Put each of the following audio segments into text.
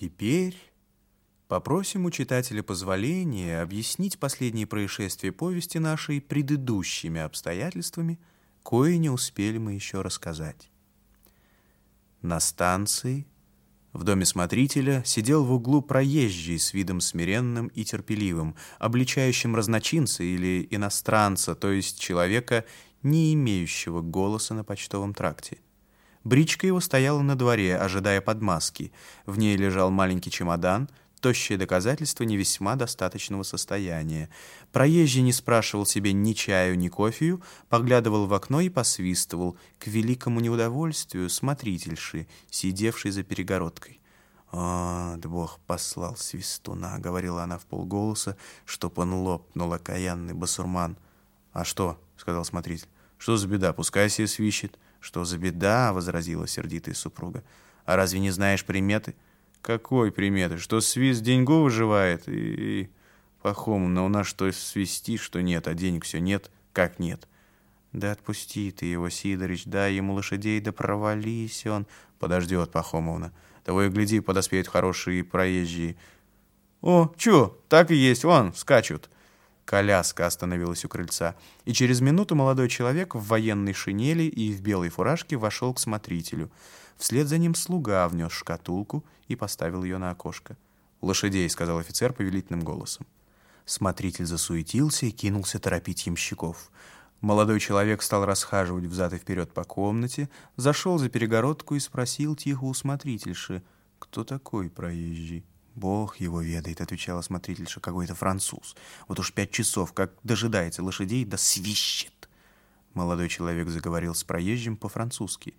Теперь попросим у читателя позволения объяснить последние происшествия повести нашей предыдущими обстоятельствами, кое не успели мы еще рассказать. На станции, в доме смотрителя, сидел в углу проезжий с видом смиренным и терпеливым, обличающим разночинца или иностранца, то есть человека, не имеющего голоса на почтовом тракте. Бричка его стояла на дворе, ожидая подмазки. В ней лежал маленький чемодан, тощее доказательство не весьма достаточного состояния. Проезжий не спрашивал себе ни чаю, ни кофею, поглядывал в окно и посвистывал, к великому неудовольствию смотрительши, сидевшей за перегородкой. «А, да Бог послал свистуна», — говорила она в полголоса, чтоб он лопнул, окаянный басурман. «А что?» — сказал смотритель. «Что за беда? Пускай себе свищет». «Что за беда?» — возразила сердитая супруга. «А разве не знаешь приметы?» «Какой приметы? Что свист деньгу выживает?» «И, и Пахомовна, у нас что свисти, что нет, а денег все нет. Как нет?» «Да отпусти ты его, Сидорыч, дай ему лошадей, да провались он». «Подождет, Пахомовна. Того и гляди, подоспеют хорошие проезжие». «О, чё, так и есть, вон, скачут». Коляска остановилась у крыльца, и через минуту молодой человек в военной шинели и в белой фуражке вошел к смотрителю. Вслед за ним слуга внес шкатулку и поставил ее на окошко. «Лошадей», — сказал офицер повелительным голосом. Смотритель засуетился и кинулся торопить ямщиков. Молодой человек стал расхаживать взад и вперед по комнате, зашел за перегородку и спросил тихо у смотрительши, кто такой проезжий. «Бог его ведает», — отвечала смотрительша, — «какой-то француз. Вот уж пять часов, как дожидается лошадей, да свищет». Молодой человек заговорил с проезжим по-французски.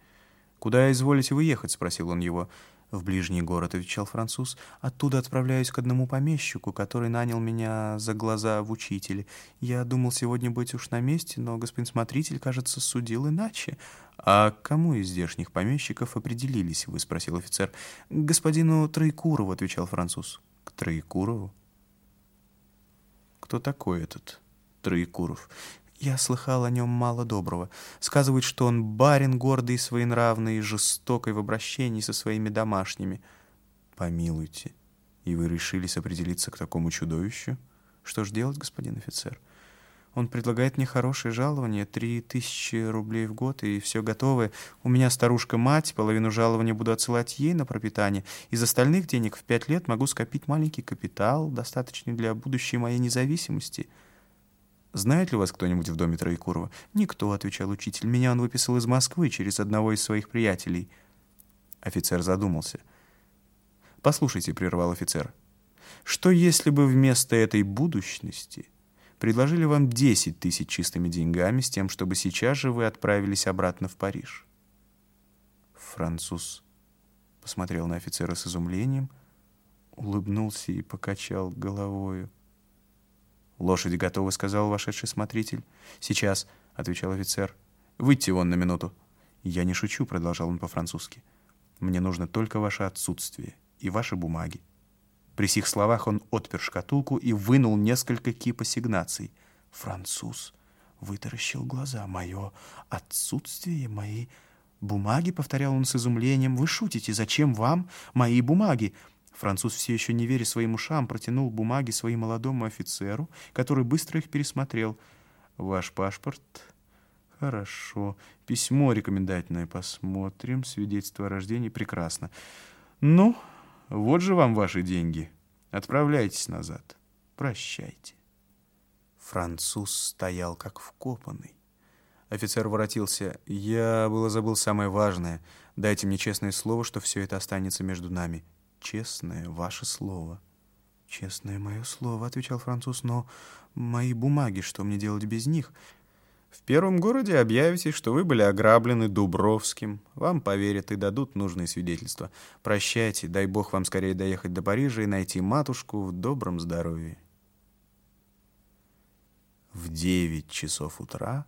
«Куда изволите вы ехать?» — спросил он его. «В ближний город», — отвечал француз. «Оттуда отправляюсь к одному помещику, который нанял меня за глаза в учителе. Я думал сегодня быть уж на месте, но господин смотритель, кажется, судил иначе». «А кому из здешних помещиков определились вы?» — спросил офицер. «Господину Троекурову», — отвечал француз. «К Троекурову?» «Кто такой этот Троекуров?» Я слыхал о нем мало доброго. Сказывают, что он барин гордый и своенравный, жестокий в обращении со своими домашними. Помилуйте, и вы решились определиться к такому чудовищу? Что ж делать, господин офицер? Он предлагает мне хорошее жалование, три тысячи рублей в год, и все готовое. У меня старушка-мать, половину жалования буду отсылать ей на пропитание. Из остальных денег в пять лет могу скопить маленький капитал, достаточный для будущей моей независимости». «Знает ли вас кто-нибудь в доме Троекурова?» «Никто», — отвечал учитель. «Меня он выписал из Москвы через одного из своих приятелей». Офицер задумался. «Послушайте», — прервал офицер, — «что если бы вместо этой будущности предложили вам 10 тысяч чистыми деньгами с тем, чтобы сейчас же вы отправились обратно в Париж?» Француз посмотрел на офицера с изумлением, улыбнулся и покачал головою. «Лошади готовы», — сказал вошедший смотритель. «Сейчас», — отвечал офицер. «Выйти вон на минуту». «Я не шучу», — продолжал он по-французски. «Мне нужно только ваше отсутствие и ваши бумаги». При сих словах он отпер шкатулку и вынул несколько кип ассигнаций. Француз вытаращил глаза. «Мое отсутствие, мои бумаги?» — повторял он с изумлением. «Вы шутите? Зачем вам мои бумаги?» Француз, все еще не веря своим ушам, протянул бумаги своему молодому офицеру, который быстро их пересмотрел. «Ваш паспорт?» «Хорошо. Письмо рекомендательное посмотрим. Свидетельство о рождении. Прекрасно. Ну, вот же вам ваши деньги. Отправляйтесь назад. Прощайте». Француз стоял как вкопанный. Офицер воротился. «Я было забыл самое важное. Дайте мне честное слово, что все это останется между нами честное ваше слово». «Честное мое слово», — отвечал француз, — «но мои бумаги, что мне делать без них?» «В первом городе объявите, что вы были ограблены Дубровским. Вам поверят и дадут нужные свидетельства. Прощайте, дай бог вам скорее доехать до Парижа и найти матушку в добром здоровье». В девять часов утра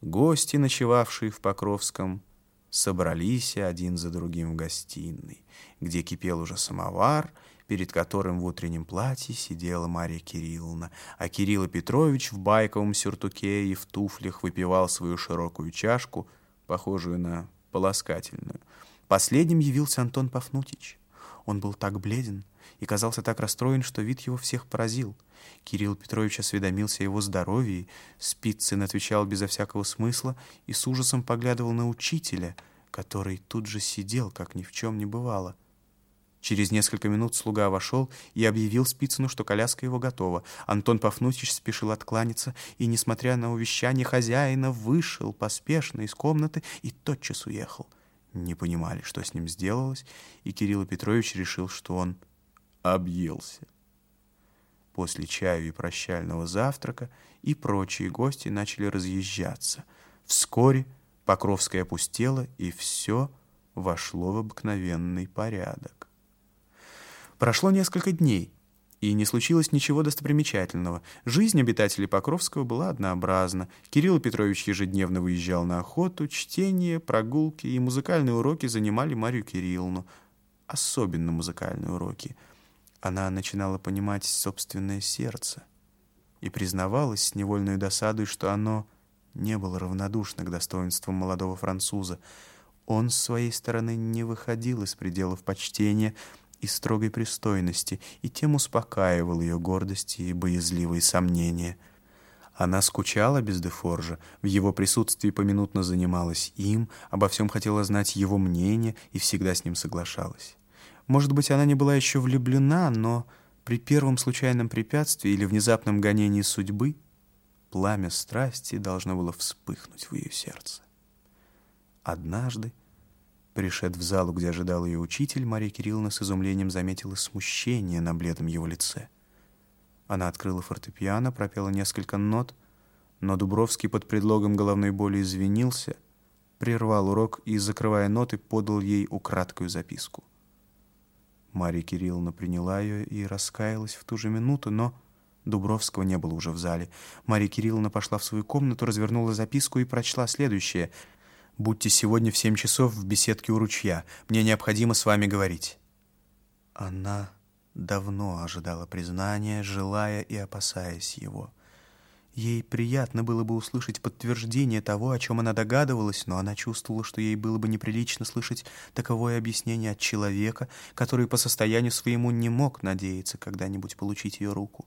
гости, ночевавшие в Покровском, собрались один за другим в гостиной, где кипел уже самовар, перед которым в утреннем платье сидела Марья Кирилловна, а Кирилл Петрович в байковом сюртуке и в туфлях выпивал свою широкую чашку, похожую на полоскательную. Последним явился Антон Пафнутич. Он был так бледен и казался так расстроен, что вид его всех поразил. Кирилл Петрович осведомился о его здоровье, Спицын отвечал безо всякого смысла и с ужасом поглядывал на учителя, который тут же сидел, как ни в чем не бывало. Через несколько минут слуга вошел и объявил Спицыну, что коляска его готова. Антон Пафнутьевич спешил откланяться и, несмотря на увещание хозяина, вышел поспешно из комнаты и тотчас уехал. Не понимали, что с ним сделалось, и Кирилл Петрович решил, что он объелся. После чаю и прощального завтрака и прочие гости начали разъезжаться. Вскоре Покровская опустела, и все вошло в обыкновенный порядок. Прошло несколько дней, и не случилось ничего достопримечательного. Жизнь обитателей Покровского была однообразна. Кирилл Петрович ежедневно выезжал на охоту, чтение, прогулки и музыкальные уроки занимали Марию Кирилловну. Особенно музыкальные уроки. Она начинала понимать собственное сердце и признавалась с невольной досадой, что оно не было равнодушно к достоинствам молодого француза. Он с своей стороны не выходил из пределов почтения, и строгой пристойности, и тем успокаивал ее гордости и боязливые сомнения. Она скучала без Дефоржа, в его присутствии поминутно занималась им, обо всем хотела знать его мнение и всегда с ним соглашалась. Может быть, она не была еще влюблена, но при первом случайном препятствии или внезапном гонении судьбы пламя страсти должно было вспыхнуть в ее сердце. Однажды, Пришед в залу, где ожидал ее учитель, Мария Кирилловна с изумлением заметила смущение на бледном его лице. Она открыла фортепиано, пропела несколько нот, но Дубровский под предлогом головной боли извинился, прервал урок и, закрывая ноты, подал ей украдкую записку. Мария Кирилловна приняла ее и раскаялась в ту же минуту, но Дубровского не было уже в зале. Мария Кирилловна пошла в свою комнату, развернула записку и прочла следующее — Будьте сегодня в семь часов в беседке у ручья. Мне необходимо с вами говорить». Она давно ожидала признания, желая и опасаясь его. Ей приятно было бы услышать подтверждение того, о чем она догадывалась, но она чувствовала, что ей было бы неприлично слышать таковое объяснение от человека, который по состоянию своему не мог надеяться когда-нибудь получить ее руку.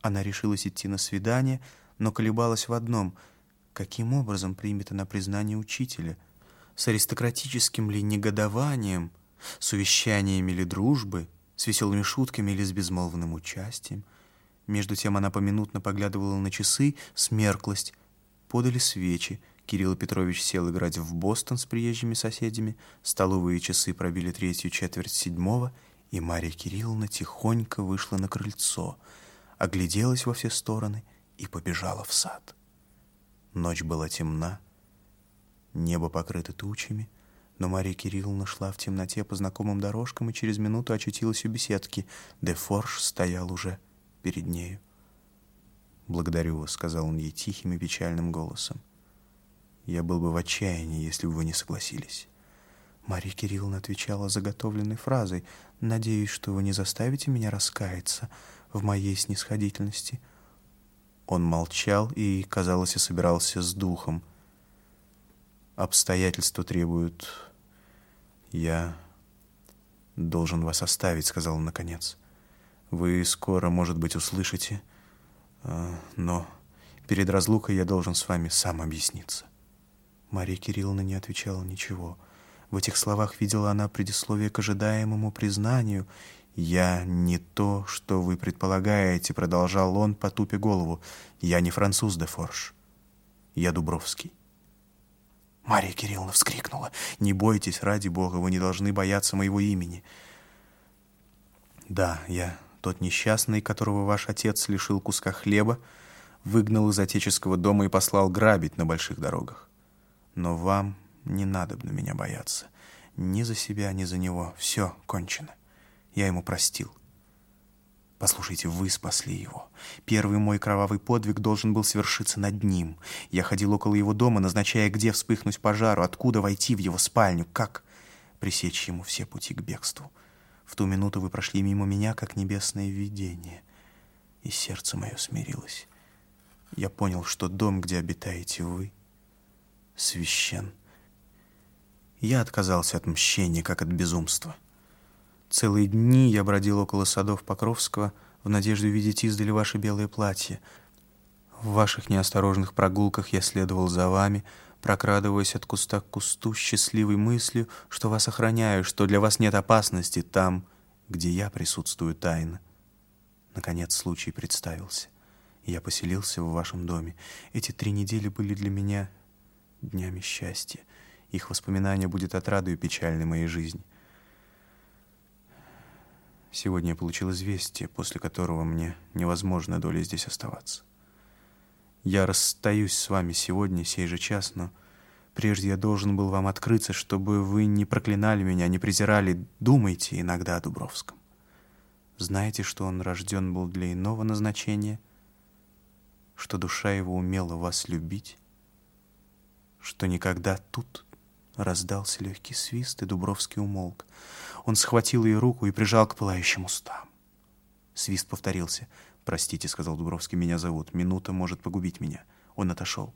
Она решилась идти на свидание, но колебалась в одном — Каким образом примет она признание учителя? С аристократическим ли негодованием, с увещаниями или дружбы, с веселыми шутками или с безмолвным участием? Между тем она поминутно поглядывала на часы, смерклость. Подали свечи. Кирилл Петрович сел играть в Бостон с приезжими соседями. Столовые часы пробили третью четверть седьмого, и Марья Кирилловна тихонько вышла на крыльцо, огляделась во все стороны и побежала в сад. Ночь была темна, небо покрыто тучами, но Мария Кирилловна шла в темноте по знакомым дорожкам и через минуту очутилась у беседки. Де Форш стоял уже перед нею. «Благодарю вас», — сказал он ей тихим и печальным голосом. «Я был бы в отчаянии, если бы вы не согласились». Мария Кирилловна отвечала заготовленной фразой «Надеюсь, что вы не заставите меня раскаяться в моей снисходительности». Он молчал и, казалось, и собирался с духом. «Обстоятельства требуют... Я должен вас оставить», — сказал он наконец. «Вы скоро, может быть, услышите, а, но перед разлукой я должен с вами сам объясниться». Мария Кирилловна не отвечала ничего. В этих словах видела она предисловие к ожидаемому признанию «Я не то, что вы предполагаете», — продолжал он, потупя голову. «Я не француз де Форш. Я Дубровский». Мария Кирилловна вскрикнула. «Не бойтесь, ради бога, вы не должны бояться моего имени». «Да, я тот несчастный, которого ваш отец лишил куска хлеба, выгнал из отеческого дома и послал грабить на больших дорогах. Но вам не надо на меня бояться. Ни за себя, ни за него. Все кончено. Я ему простил. Послушайте, вы спасли его. Первый мой кровавый подвиг должен был свершиться над ним. Я ходил около его дома, назначая, где вспыхнуть пожару, откуда войти в его спальню, как пресечь ему все пути к бегству. В ту минуту вы прошли мимо меня, как небесное видение, и сердце мое смирилось. Я понял, что дом, где обитаете вы, священ. Я отказался от мщения, как от безумства. Целые дни я бродил около садов Покровского в надежде увидеть издали ваше белое платье. В ваших неосторожных прогулках я следовал за вами, прокрадываясь от куста к кусту счастливой мыслью, что вас охраняю, что для вас нет опасности там, где я присутствую тайно. Наконец случай представился, я поселился в вашем доме. Эти три недели были для меня днями счастья. Их воспоминание будет отрадою печальной моей жизни. Сегодня я получил известие, после которого мне невозможно доли здесь оставаться. Я расстаюсь с вами сегодня, сей же час, но прежде я должен был вам открыться, чтобы вы не проклинали меня, не презирали. Думайте иногда о Дубровском. Знаете, что он рожден был для иного назначения, что душа его умела вас любить, что никогда тут раздался легкий свист, и Дубровский умолк. Он схватил ее руку и прижал к пылающим устам. Свист повторился. «Простите», — сказал Дубровский, — «меня зовут. Минута может погубить меня». Он отошел.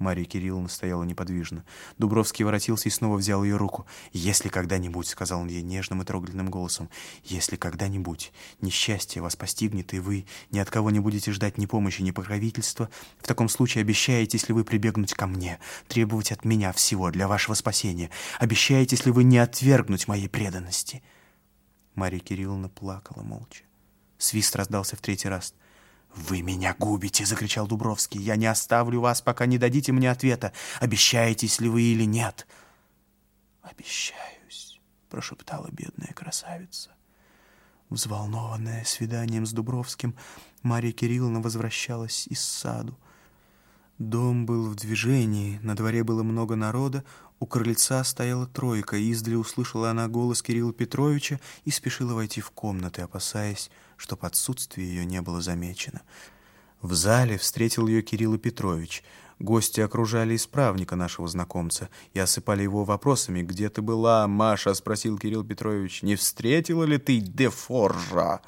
Мария Кирилловна стояла неподвижно. Дубровский воротился и снова взял ее руку. «Если когда-нибудь», — сказал он ей нежным и трогательным голосом, «если когда-нибудь несчастье вас постигнет, и вы ни от кого не будете ждать ни помощи, ни покровительства, в таком случае обещаетесь ли вы прибегнуть ко мне, требовать от меня всего для вашего спасения? Обещаетесь ли вы не отвергнуть моей преданности?» Мария Кирилловна плакала молча. Свист раздался в третий раз. «Вы меня губите!» — закричал Дубровский. «Я не оставлю вас, пока не дадите мне ответа. Обещаетесь ли вы или нет?» «Обещаюсь», — прошептала бедная красавица. Взволнованная свиданием с Дубровским, Мария Кирилловна возвращалась из саду. Дом был в движении, на дворе было много народа, у крыльца стояла тройка, издали услышала она голос Кирилла Петровича и спешила войти в комнаты, опасаясь, чтоб отсутствие ее не было замечено. В зале встретил ее Кирилл Петрович. Гости окружали исправника нашего знакомца и осыпали его вопросами. «Где ты была, Маша?» — спросил Кирилл Петрович. «Не встретила ли ты Дефоржа?»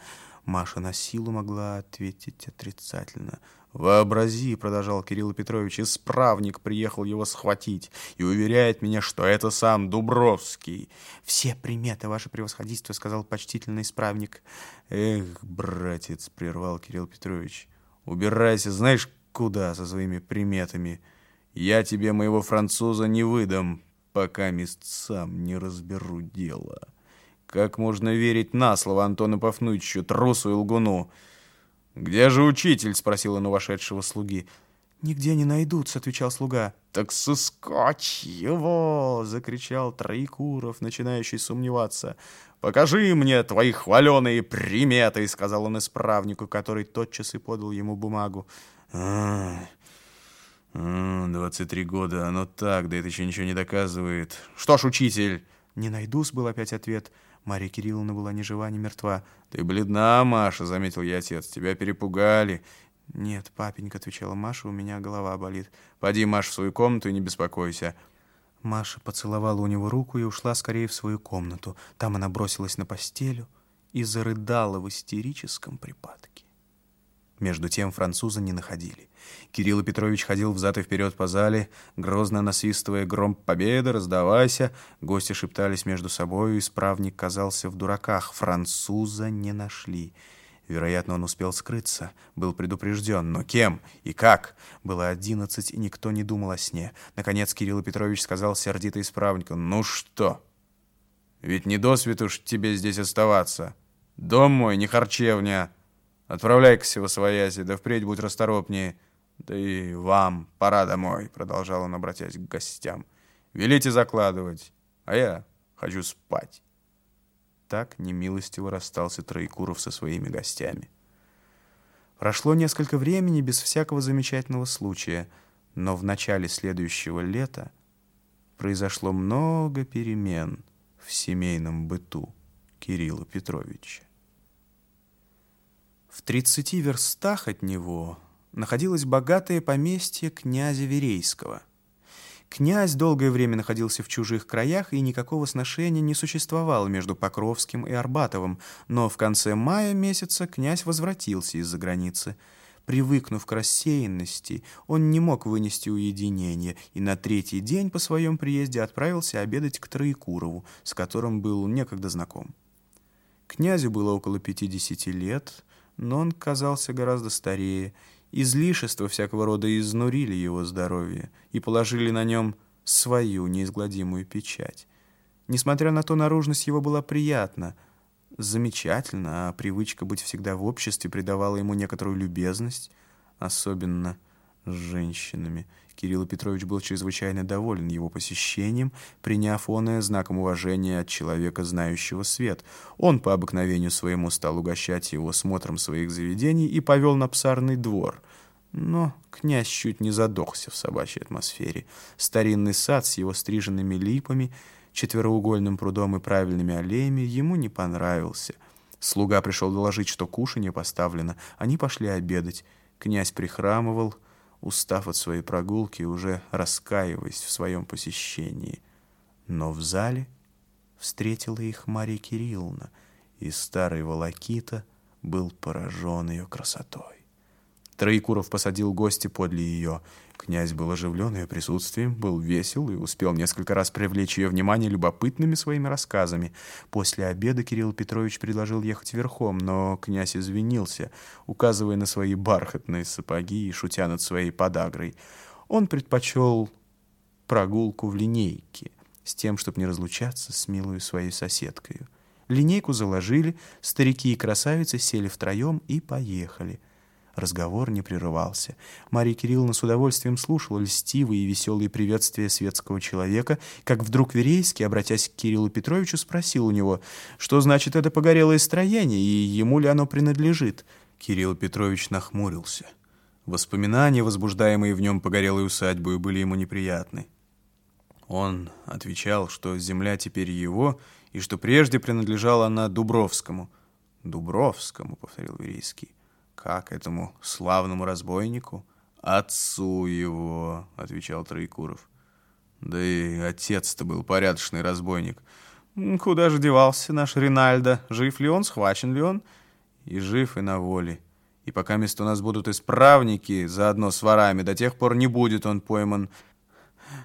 Маша на силу могла ответить отрицательно. «Вообрази», — продолжал Кирилл Петрович, — «исправник приехал его схватить и уверяет меня, что это сам Дубровский». «Все приметы, ваше превосходительство», — сказал почтительный исправник. «Эх, братец», — прервал Кирилл Петрович, — «убирайся, знаешь, куда со своими приметами. Я тебе моего француза не выдам, пока мест сам не разберу дело». Как можно верить на слово Антону Пафнутьевичу, трусу и лгуну? «Где же учитель?» — спросил он у вошедшего слуги. «Нигде не найдутся», — отвечал слуга. «Так соскочь его!» — закричал Троекуров, начинающий сомневаться. «Покажи мне твои хваленые приметы!» — сказал он исправнику, который тотчас и подал ему бумагу. «А, а, «Двадцать три года, оно так, да это еще ничего не доказывает. Что ж, учитель?» «Не найдусь», — был опять ответ. Мария Кирилловна была ни жива, ни мертва. «Ты бледна, Маша», — заметил я отец. «Тебя перепугали». «Нет, папенька», — отвечала Маша, — «у меня голова болит». «Поди, Маша, в свою комнату и не беспокойся». Маша поцеловала у него руку и ушла скорее в свою комнату. Там она бросилась на постелю и зарыдала в истерическом припадке. Между тем француза не находили. Кирилл Петрович ходил взад и вперед по зале, грозно насвистывая гром победы, раздавайся. Гости шептались между собой, исправник казался в дураках. Француза не нашли. Вероятно, он успел скрыться, был предупрежден. Но кем и как? Было одиннадцать, и никто не думал о сне. Наконец Кирилл Петрович сказал сердито исправнику, «Ну что? Ведь не досвету ж тебе здесь оставаться. Дом мой не харчевня». Отправляй-ка во своязи, да впредь будь расторопнее. Да и вам пора домой, продолжал он, обратясь к гостям. Велите закладывать, а я хочу спать. Так немилостиво расстался Троекуров со своими гостями. Прошло несколько времени без всякого замечательного случая, но в начале следующего лета произошло много перемен в семейном быту Кирилла Петровича. В тридцати верстах от него находилось богатое поместье князя Верейского. Князь долгое время находился в чужих краях, и никакого сношения не существовало между Покровским и Арбатовым, но в конце мая месяца князь возвратился из-за границы. Привыкнув к рассеянности, он не мог вынести уединения, и на третий день по своем приезде отправился обедать к Троекурову, с которым был некогда знаком. Князю было около 50 лет, но он казался гораздо старее. Излишества всякого рода изнурили его здоровье и положили на нем свою неизгладимую печать. Несмотря на то, наружность его была приятна, замечательна, а привычка быть всегда в обществе придавала ему некоторую любезность, особенно с женщинами. Кирилл Петрович был чрезвычайно доволен его посещением, приняв оное знаком уважения от человека, знающего свет. Он по обыкновению своему стал угощать его смотром своих заведений и повел на псарный двор. Но князь чуть не задохся в собачьей атмосфере. Старинный сад с его стриженными липами, четвероугольным прудом и правильными аллеями ему не понравился. Слуга пришел доложить, что кушанье поставлено. Они пошли обедать. Князь прихрамывал, устав от своей прогулки, уже раскаиваясь в своем посещении. Но в зале встретила их Мария Кирилловна, и старый Волокита был поражен ее красотой. Троекуров посадил гостя подле ее. Князь был оживлен ее присутствием, был весел и успел несколько раз привлечь ее внимание любопытными своими рассказами. После обеда Кирилл Петрович предложил ехать верхом, но князь извинился, указывая на свои бархатные сапоги и шутя над своей подагрой. Он предпочел прогулку в линейке, с тем, чтобы не разлучаться с милой своей соседкой. Линейку заложили, старики и красавицы сели втроем и поехали — Разговор не прерывался. Мария Кирилловна с удовольствием слушала льстивые и веселые приветствия светского человека, как вдруг Верейский, обратясь к Кириллу Петровичу, спросил у него, что значит это погорелое строение и ему ли оно принадлежит. Кирилл Петрович нахмурился. Воспоминания, возбуждаемые в нем погорелой усадьбой, были ему неприятны. Он отвечал, что земля теперь его, и что прежде принадлежала она Дубровскому. «Дубровскому», — повторил Верейский. Как этому славному разбойнику? Отцу его, отвечал Троекуров. Да и отец-то был порядочный разбойник. Куда же девался наш Ринальдо? Жив ли он, схвачен ли он? И жив, и на воле. И пока место у нас будут исправники, заодно с ворами, до тех пор не будет он пойман.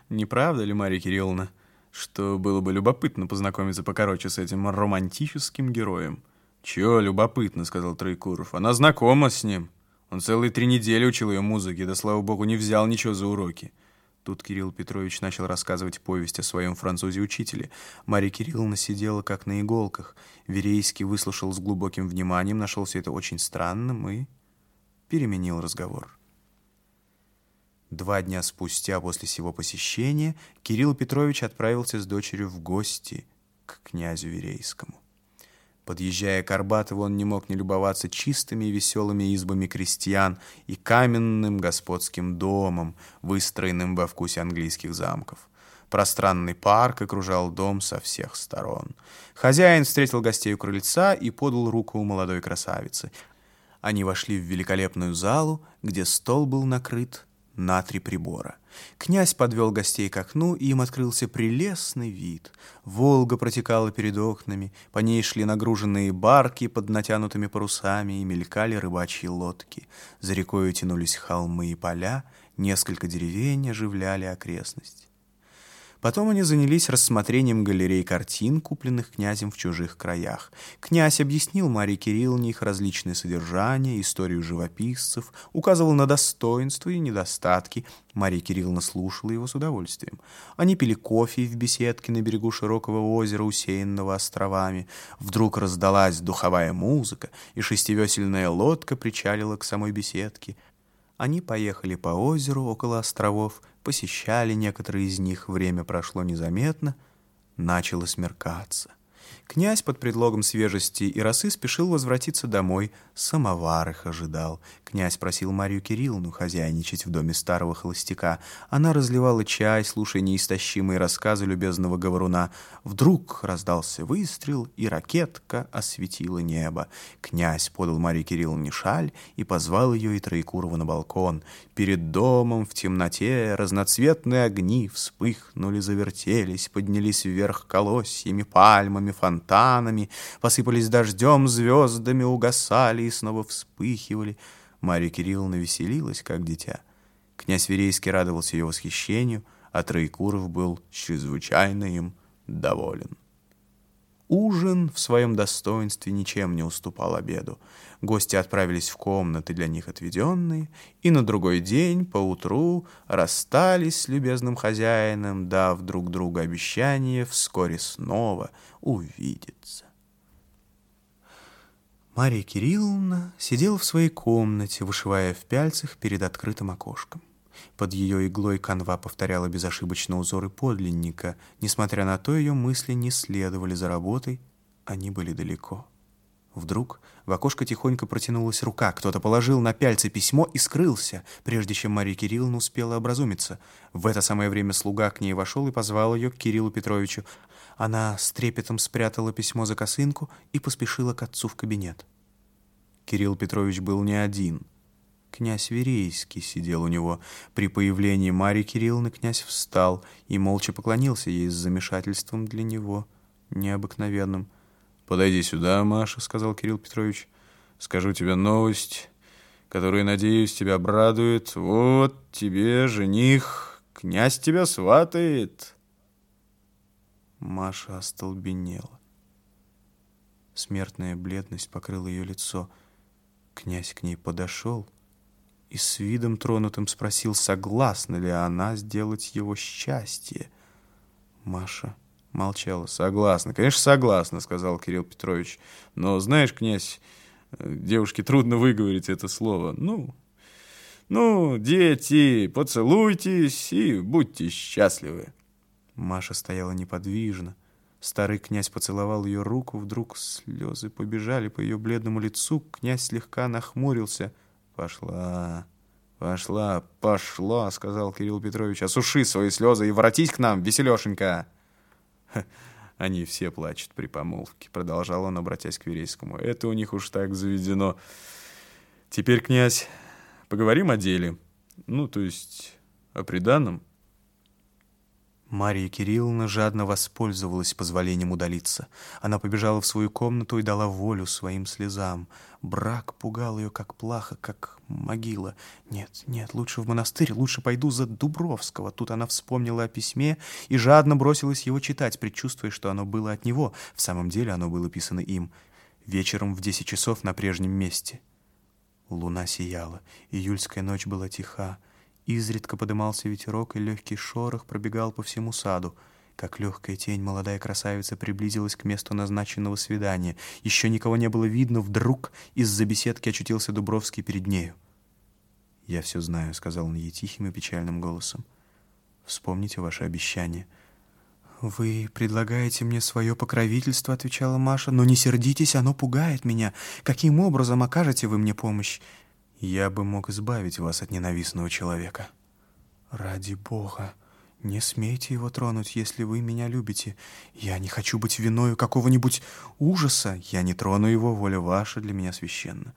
Не правда ли, Мария Кирилловна, что было бы любопытно познакомиться покороче с этим романтическим героем? «Чего любопытно», — сказал Троекуров. «Она знакома с ним. Он целые три недели учил ее музыке, да, слава богу, не взял ничего за уроки». Тут Кирилл Петрович начал рассказывать повесть о своем французе-учителе. Мария Кирилловна сидела как на иголках. Верейский выслушал с глубоким вниманием, нашел все это очень странным и переменил разговор. Два дня спустя после сего посещения Кирилл Петрович отправился с дочерью в гости к князю Верейскому. Подъезжая к Арбатову, он не мог не любоваться чистыми и веселыми избами крестьян и каменным господским домом, выстроенным во вкусе английских замков. Пространный парк окружал дом со всех сторон. Хозяин встретил гостей у крыльца и подал руку молодой красавице. Они вошли в великолепную залу, где стол был накрыт на три прибора. Князь подвел гостей к окну, и им открылся прелестный вид. Волга протекала перед окнами, по ней шли нагруженные барки под натянутыми парусами и мелькали рыбачьи лодки. За рекой тянулись холмы и поля, несколько деревень оживляли окрестность. Потом они занялись рассмотрением галерей картин, купленных князем в чужих краях. Князь объяснил Марии Кирилловне их различные содержания, историю живописцев, указывал на достоинства и недостатки. Мария Кирилловна слушала его с удовольствием. Они пили кофе в беседке на берегу широкого озера, усеянного островами. Вдруг раздалась духовая музыка, и шестивесельная лодка причалила к самой беседке. Они поехали по озеру около островов, посещали некоторые из них, время прошло незаметно, начало смеркаться. Князь под предлогом свежести и росы спешил возвратиться домой. Самовар их ожидал. Князь просил Марию Кирилловну хозяйничать в доме старого холостяка. Она разливала чай, слушая неистощимые рассказы любезного говоруна. Вдруг раздался выстрел, и ракетка осветила небо. Князь подал Марии Кирилловне шаль и позвал ее и Троекурова на балкон. Перед домом в темноте разноцветные огни вспыхнули, завертелись, поднялись вверх колосьями, пальмами, фонтанами, посыпались дождем, звездами, угасали и снова вспыхивали. Марья Кирилловна веселилась, как дитя. Князь Верейский радовался ее восхищению, а Троекуров был чрезвычайно им доволен. Ужин в своем достоинстве ничем не уступал обеду. Гости отправились в комнаты для них отведенные, и на другой день, поутру, расстались с любезным хозяином, дав друг другу обещание вскоре снова увидеться. Мария Кирилловна сидела в своей комнате, вышивая в пяльцах перед открытым окошком. Под ее иглой канва повторяла безошибочно узоры подлинника. Несмотря на то, ее мысли не следовали за работой, они были далеко. Вдруг в окошко тихонько протянулась рука, кто-то положил на пяльце письмо и скрылся, прежде чем Мария Кирилловна успела образумиться. В это самое время слуга к ней вошел и позвал ее к Кириллу Петровичу. Она с трепетом спрятала письмо за косынку и поспешила к отцу в кабинет. Кирилл Петрович был не один. Князь Верейский сидел у него. При появлении Марии Кирилловны князь встал и молча поклонился ей с замешательством для него необыкновенным. «Подойди сюда, Маша», — сказал Кирилл Петрович. «Скажу тебе новость, которая, надеюсь, тебя обрадует. Вот тебе жених, князь тебя сватает». Маша остолбенела. Смертная бледность покрыла ее лицо. Князь к ней подошел и с видом тронутым спросил, согласна ли она сделать его счастье. Маша молчала. «Согласна, конечно, согласна», — сказал Кирилл Петрович. «Но, знаешь, князь, девушке трудно выговорить это слово. Ну, ну, дети, поцелуйтесь и будьте счастливы». Маша стояла неподвижно. Старый князь поцеловал ее руку, вдруг слезы побежали по ее бледному лицу. Князь слегка нахмурился. «Пошла, пошла, пошла», — сказал Кирилл Петрович. «Осуши свои слезы и воротись к нам, веселешенька». «Они все плачут при помолвке», — продолжал он, обратясь к Верейскому. «Это у них уж так заведено. Теперь, князь, поговорим о деле. Ну, то есть о приданном». Мария Кирилловна жадно воспользовалась позволением удалиться. Она побежала в свою комнату и дала волю своим слезам. Брак пугал ее, как плаха, как могила. «Нет, нет, лучше в монастырь, лучше пойду за Дубровского». Тут она вспомнила о письме и жадно бросилась его читать, предчувствуя, что оно было от него. В самом деле оно было писано им. Вечером в десять часов на прежнем месте. Луна сияла, июльская ночь была тиха. Изредка подымался ветерок, и легкий шорох пробегал по всему саду. Как легкая тень молодая красавица приблизилась к месту назначенного свидания. Еще никого не было видно, вдруг из-за беседки очутился Дубровский перед нею. «Я все знаю», — сказал он ей тихим и печальным голосом. «Вспомните ваше обещание». «Вы предлагаете мне свое покровительство», — отвечала Маша, «но не сердитесь, оно пугает меня. Каким образом окажете вы мне помощь? Я бы мог избавить вас от ненавистного человека. Ради Бога, не смейте его тронуть, если вы меня любите. Я не хочу быть виною какого-нибудь ужаса. Я не трону его, воля ваша для меня священна.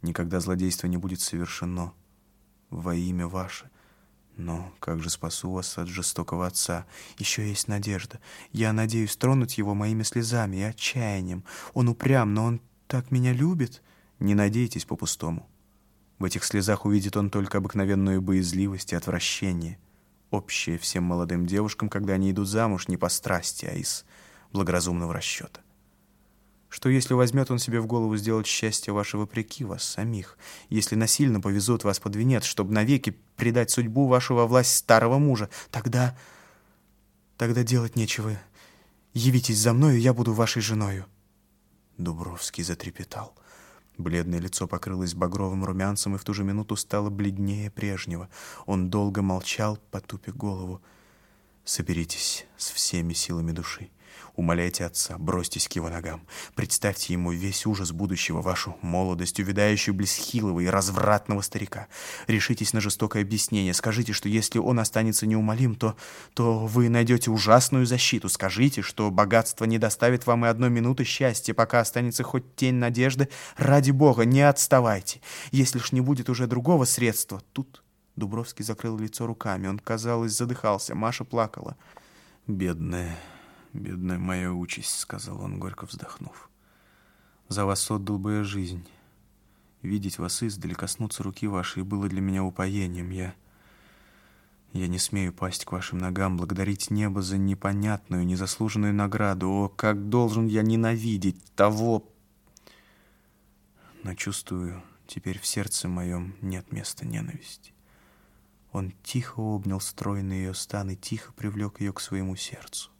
Никогда злодейство не будет совершено во имя ваше. Но как же спасу вас от жестокого отца? Еще есть надежда. Я надеюсь тронуть его моими слезами и отчаянием. Он упрям, но он так меня любит. Не надейтесь по-пустому. В этих слезах увидит он только обыкновенную боязливость и отвращение, общее всем молодым девушкам, когда они идут замуж не по страсти, а из благоразумного расчета. Что если возьмет он себе в голову сделать счастье ваше вопреки вас самих, если насильно повезут вас под венец, чтобы навеки предать судьбу вашего власть старого мужа, тогда... тогда делать нечего. Явитесь за мною, я буду вашей женою. Дубровский затрепетал. Бледное лицо покрылось багровым румянцем и в ту же минуту стало бледнее прежнего. Он долго молчал, потупив голову. «Соберитесь с всеми силами души. Умоляйте отца, бросьтесь к его ногам. Представьте ему весь ужас будущего, вашу молодость, увядающую близ хилого и развратного старика. Решитесь на жестокое объяснение. Скажите, что если он останется неумолим, то, то вы найдете ужасную защиту. Скажите, что богатство не доставит вам и одной минуты счастья, пока останется хоть тень надежды. Ради бога, не отставайте. Если ж не будет уже другого средства, тут... Дубровский закрыл лицо руками. Он, казалось, задыхался. Маша плакала. «Бедная, «Бедная моя участь», — сказал он, горько вздохнув. «За вас отдал бы я жизнь. Видеть вас издали, коснуться руки вашей было для меня упоением. Я... Я не смею пасть к вашим ногам, благодарить небо за непонятную, незаслуженную награду. О, как должен я ненавидеть того... Но чувствую, теперь в сердце моем нет места ненависти. Он тихо обнял стройный ее стан и тихо привлек ее к своему сердцу.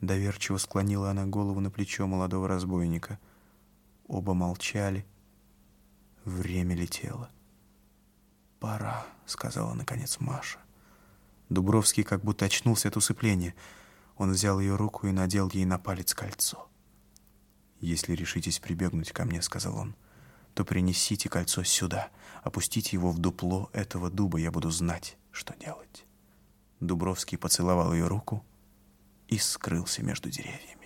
Доверчиво склонила она голову на плечо молодого разбойника. Оба молчали. Время летело. «Пора», — сказала наконец Маша. Дубровский как будто очнулся от усыпления. Он взял ее руку и надел ей на палец кольцо. «Если решитесь прибегнуть ко мне», — сказал он, — «то принесите кольцо сюда, опустите его в дупло этого дуба, я буду знать, что делать». Дубровский поцеловал ее руку и скрылся между деревьями.